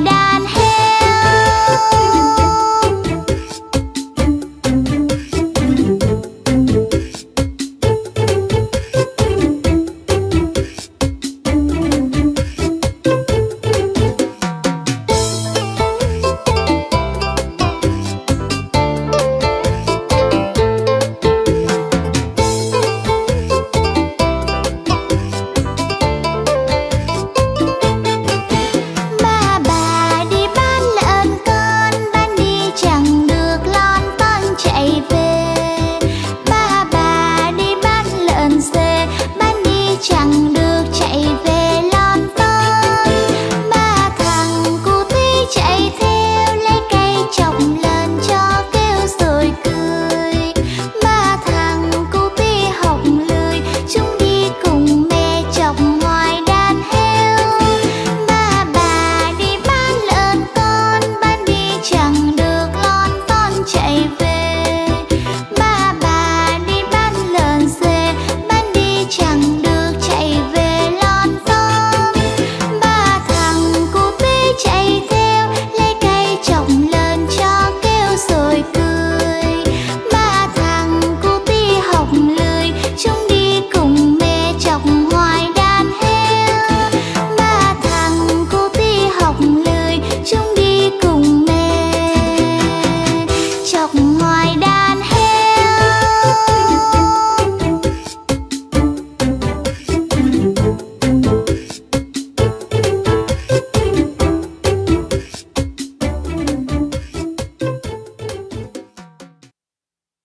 Tidak.